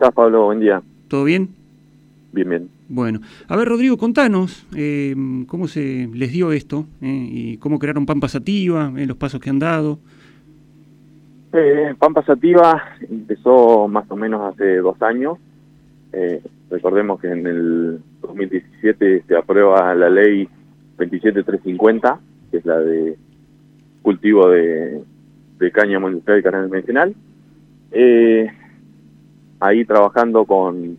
estás, Pablo? Buen día. ¿Todo bien? Bien, bien. Bueno, a ver, Rodrigo, contanos eh, cómo se les dio esto eh, y cómo crearon Pampa Sativa, eh, los pasos que han dado. Eh, Pampa Sativa empezó más o menos hace dos años. Recordemos que en el 2017 se aprueba la ley 27350, que es la de cultivo de, de cáñamo industrial y canal medicinal. Ahí trabajando con,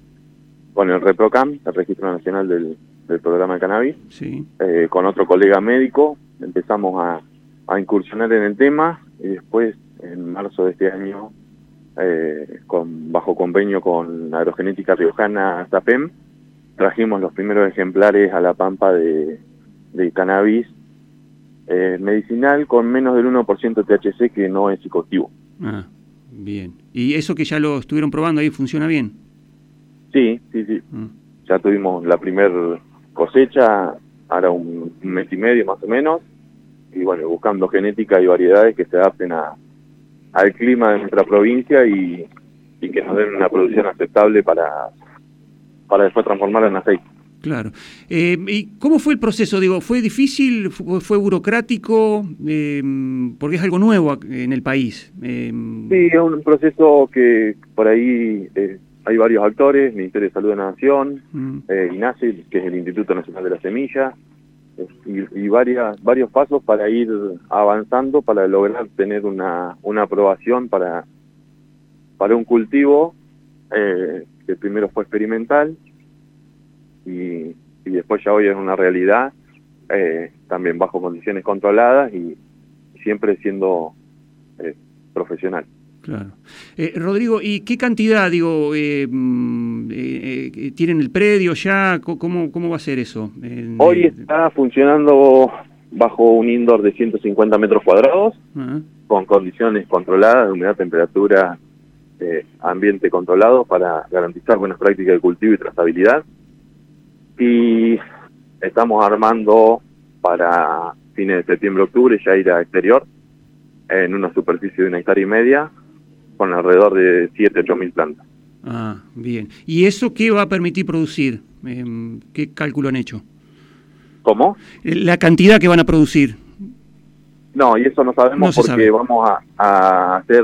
con el ReproCam, el Registro Nacional del, del Programa de Cannabis, Sí. eh, con otro colega médico, empezamos a, a incursionar en el tema y después, en marzo de este año, eh, con, bajo convenio con Agrogenética Riojana SAPEM, trajimos los primeros ejemplares a la pampa de, de cannabis eh, medicinal con menos del 1% de THC que no es psicoactivo. Ah, bien. ¿Y eso que ya lo estuvieron probando ahí funciona bien? Sí, sí, sí. Mm. ya tuvimos la primer cosecha, ahora un, un mes y medio más o menos, y bueno, buscando genética y variedades que se adapten a, al clima de nuestra provincia y, y que nos den una producción aceptable para, para después transformarla en aceite. Claro. Eh, ¿Y cómo fue el proceso? Digo, ¿fue difícil? ¿Fue, fue burocrático? Eh, porque es algo nuevo en el país. Eh, Sí, es un proceso que por ahí eh, hay varios actores, Ministerio de Salud de la Nación, mm, eh, INASE, que es el Instituto Nacional de la Semilla, y, y varias, varios pasos para ir avanzando para lograr tener una, una aprobación para, para un cultivo eh, que primero fue experimental y, y después ya hoy es una realidad, eh, también bajo condiciones controladas y siempre siendo eh, profesional. Claro. Eh, Rodrigo, ¿y qué cantidad, digo, eh, mm, eh, eh, tienen el predio ya? ¿Cómo, cómo va a ser eso? Hoy eh, está funcionando bajo un indoor de 150 metros cuadrados, con condiciones controladas, de humedad, temperatura, eh, ambiente controlado para garantizar buenas prácticas de cultivo y trazabilidad. Y estamos armando para fines de septiembre, octubre, ya ir a exterior, en una superficie de una hectárea y media, con alrededor de 7, 8 mil plantas. ah, bien. ¿Y eso qué va a permitir producir? Eh, ¿Qué cálculo han hecho? ¿Cómo? Eh, La cantidad que van a producir. No, y eso no sabemos No porque sabe. vamos a, a hacer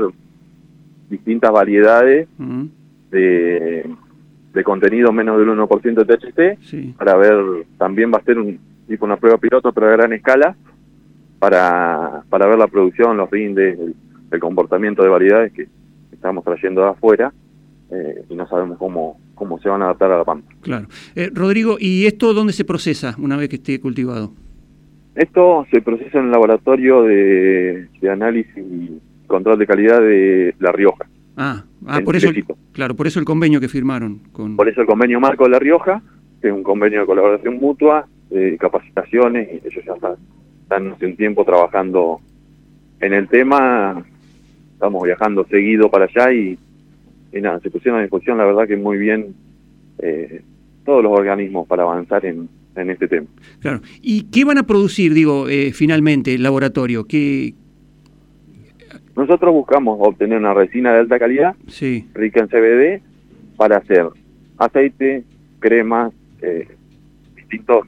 distintas variedades Mm, de, de contenido menos del 1% de THC sí. para ver, también va a ser un tipo una prueba piloto pero a gran escala para, para ver la producción, los rindes, el, el comportamiento de variedades que estamos trayendo de afuera eh, y no sabemos cómo, cómo se van a adaptar a la pampa. Claro. Eh, Rodrigo, ¿y esto dónde se procesa una vez que esté cultivado? Esto se procesa en el laboratorio de, de análisis y control de calidad de La Rioja. Ah, ah por eso. Claro, por eso el convenio que firmaron con. Por eso el convenio marco de La Rioja, que es un convenio de colaboración mutua, de capacitaciones, y ellos ya están, están hace un tiempo trabajando en el tema, estamos viajando seguido para allá y, y nada, se pusieron a disposición, la verdad que muy bien eh, todos los organismos para avanzar en, en este tema. Claro. ¿Y qué van a producir, digo, eh, finalmente, el laboratorio? ¿Qué, Nosotros buscamos obtener una resina de alta calidad, sí, rica en CBD, para hacer aceite, cremas, eh, distintos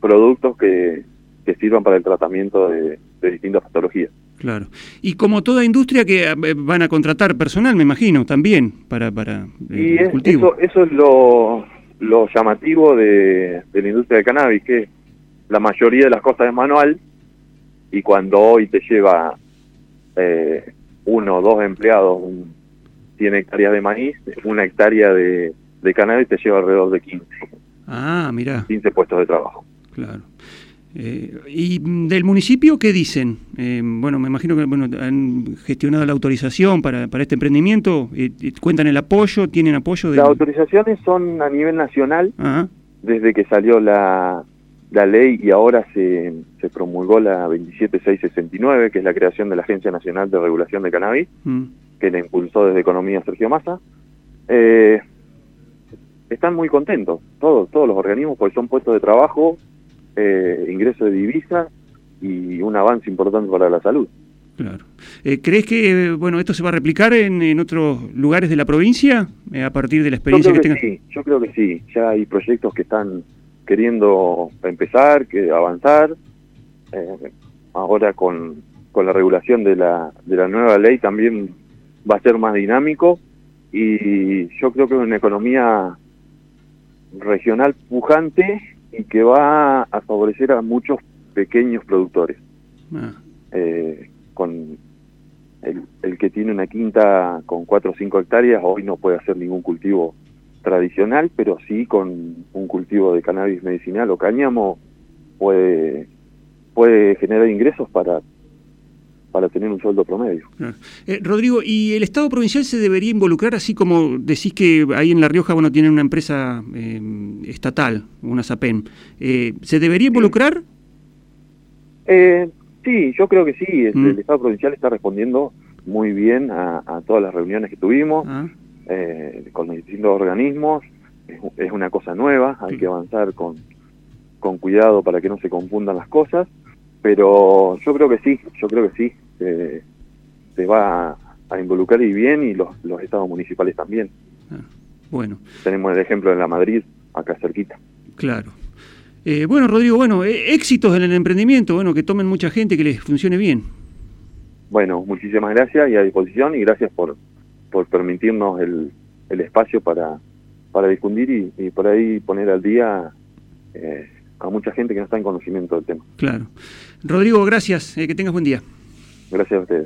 productos que, que sirvan para el tratamiento de, de distintas patologías. claro. Y como toda industria que eh, van a contratar personal, me imagino, también, para, para eh, Y el es- cultivo. eso, eso es lo, lo llamativo de, de la industria del cannabis, que la mayoría de las cosas es manual y cuando hoy te lleva eh, uno o dos empleados un, 100 hectáreas de maíz, una hectárea de, de cannabis te lleva alrededor de 15, Ah, mirá, 15 puestos de trabajo. claro. Eh, ¿Y del municipio qué dicen? Eh, bueno, me imagino que bueno, han gestionado la autorización para, para este emprendimiento. Eh, ¿Cuentan el apoyo? ¿Tienen apoyo? Del... Las autorizaciones son a nivel nacional, desde que salió la, la ley y ahora se, se promulgó la 27669, que es la creación de la Agencia Nacional de Regulación de Cannabis, mm, que la impulsó desde Economía Sergio Massa. Eh, están muy contentos, todos, todos los organismos, porque son puestos de trabajo, eh, ingreso de divisas y un avance importante para la salud. claro. Eh, ¿Crees que bueno esto se va a replicar en, otros lugares de la provincia a partir de la experiencia que, tengas? Sí, yo creo que sí. Ya hay proyectos que están queriendo empezar, que avanzar. ahora con, con la regulación de la, de la nueva ley también va a ser más dinámico y yo creo que es una economía regional pujante y que va a favorecer a muchos pequeños productores. Ah. Eh, con el, el, que tiene una quinta con 4 o 5 hectáreas hoy no puede hacer ningún cultivo tradicional, pero sí con un cultivo de cannabis medicinal o cáñamo puede, puede generar ingresos para para tener un sueldo promedio. Eh, Rodrigo, ¿y el Estado provincial se debería involucrar, así como decís que ahí en La Rioja bueno tienen una empresa eh, estatal, una SAPEN, eh, ¿se debería involucrar? sí, yo creo que sí, mm. el, Estado provincial está respondiendo muy bien a, todas las reuniones que tuvimos ah. Con los distintos organismos, es, una cosa nueva, hay que avanzar con, con cuidado para que no se confundan las cosas, pero yo creo que sí, yo creo que sí, se, va a, involucrar y bien y los, los estados municipales también. Ah, bueno. Tenemos el ejemplo de la Madrid, acá cerquita. Claro. Eh, bueno, Rodrigo, bueno, eh, éxitos en el emprendimiento, bueno, que tomen mucha gente, que les funcione bien. Bueno, muchísimas gracias y a disposición y gracias por, por permitirnos el, el espacio para, para difundir y, por ahí poner al día eh, a mucha gente que no está en conocimiento del tema. Claro. Rodrigo, gracias, que tengas buen día. Gracias a ustedes.